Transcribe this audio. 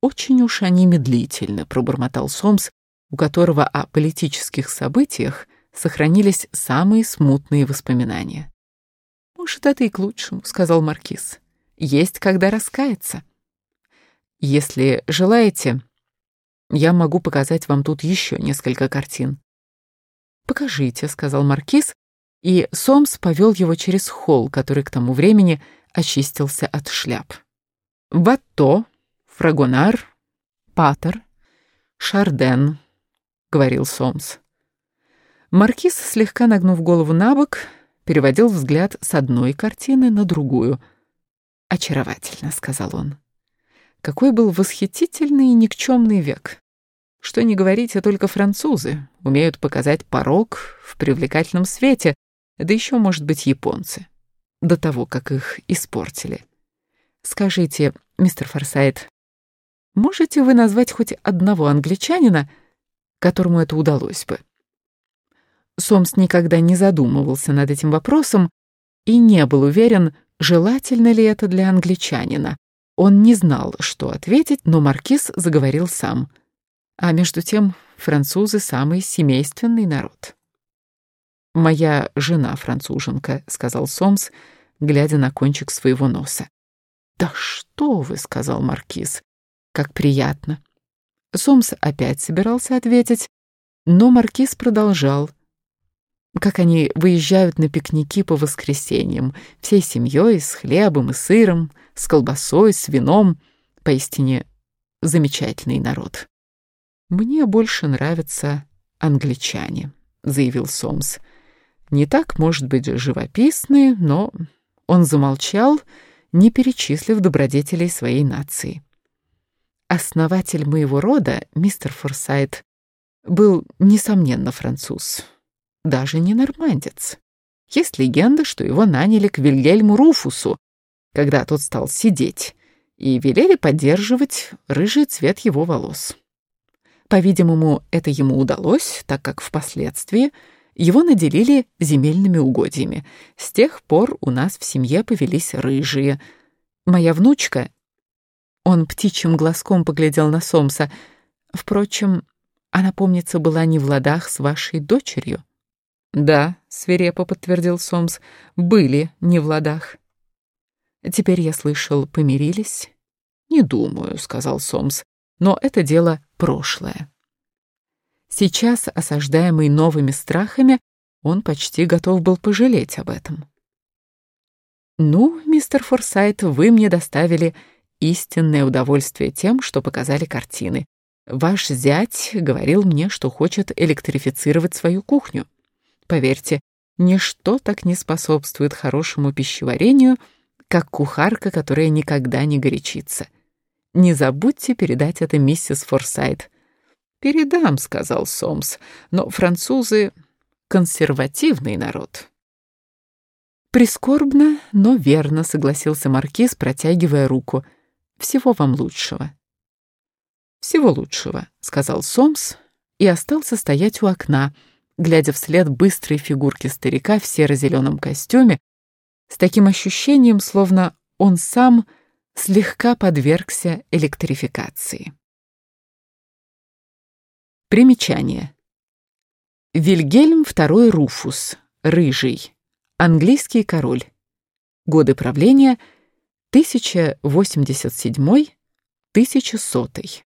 Очень уж они медлительны, пробормотал Сомс, у которого о политических событиях сохранились самые смутные воспоминания. «Может, это и к лучшему», — сказал Маркиз. «Есть когда раскаяться. Если желаете, я могу показать вам тут еще несколько картин». «Покажите», — сказал Маркиз, и Сомс повел его через холл, который к тому времени очистился от шляп. «Батто, Фрагонар, Патер, Шарден», — говорил Сомс. Маркиз, слегка нагнув голову на бок, переводил взгляд с одной картины на другую. «Очаровательно», — сказал он. «Какой был восхитительный и никчемный век. Что не говорите, только французы умеют показать порог в привлекательном свете, да еще, может быть, японцы, до того, как их испортили. Скажите, мистер Форсайт, можете вы назвать хоть одного англичанина, которому это удалось бы? Сомс никогда не задумывался над этим вопросом и не был уверен, желательно ли это для англичанина. Он не знал, что ответить, но маркиз заговорил сам. А между тем французы — самый семейственный народ. «Моя жена француженка», — сказал Сомс, глядя на кончик своего носа. «Да что вы», — сказал Маркиз, — «как приятно». Сомс опять собирался ответить, но Маркиз продолжал. Как они выезжают на пикники по воскресеньям, всей семьей, с хлебом и сыром, с колбасой, с вином. Поистине замечательный народ. «Мне больше нравятся англичане», — заявил Сомс. Не так, может быть, живописные, но он замолчал, не перечислив добродетелей своей нации. Основатель моего рода, мистер Форсайт, был, несомненно, француз, даже не нормандец. Есть легенда, что его наняли к Вильгельму Руфусу, когда тот стал сидеть, и велели поддерживать рыжий цвет его волос. По-видимому, это ему удалось, так как впоследствии его наделили земельными угодьями. С тех пор у нас в семье повелись рыжие. Моя внучка... Он птичьим глазком поглядел на Сомса. Впрочем, она, помнится, была не в ладах с вашей дочерью. «Да», — свирепо подтвердил Сомс, — «были не в ладах». «Теперь я слышал, помирились?» «Не думаю», — сказал Сомс, — «но это дело прошлое». Сейчас, осаждаемый новыми страхами, он почти готов был пожалеть об этом. «Ну, мистер Форсайт, вы мне доставили истинное удовольствие тем, что показали картины. Ваш зять говорил мне, что хочет электрифицировать свою кухню. Поверьте, ничто так не способствует хорошему пищеварению, как кухарка, которая никогда не горячится. Не забудьте передать это миссис Форсайт. «Передам», — сказал Сомс, — «но французы — консервативный народ». «Прискорбно, но верно», — согласился Маркиз, протягивая руку. «Всего вам лучшего». «Всего лучшего», — сказал Сомс и остался стоять у окна, глядя вслед быстрой фигурки старика в серо-зеленом костюме, с таким ощущением, словно он сам слегка подвергся электрификации. Примечание. Вильгельм II Руфус, рыжий, английский король. Годы правления 1087-1100.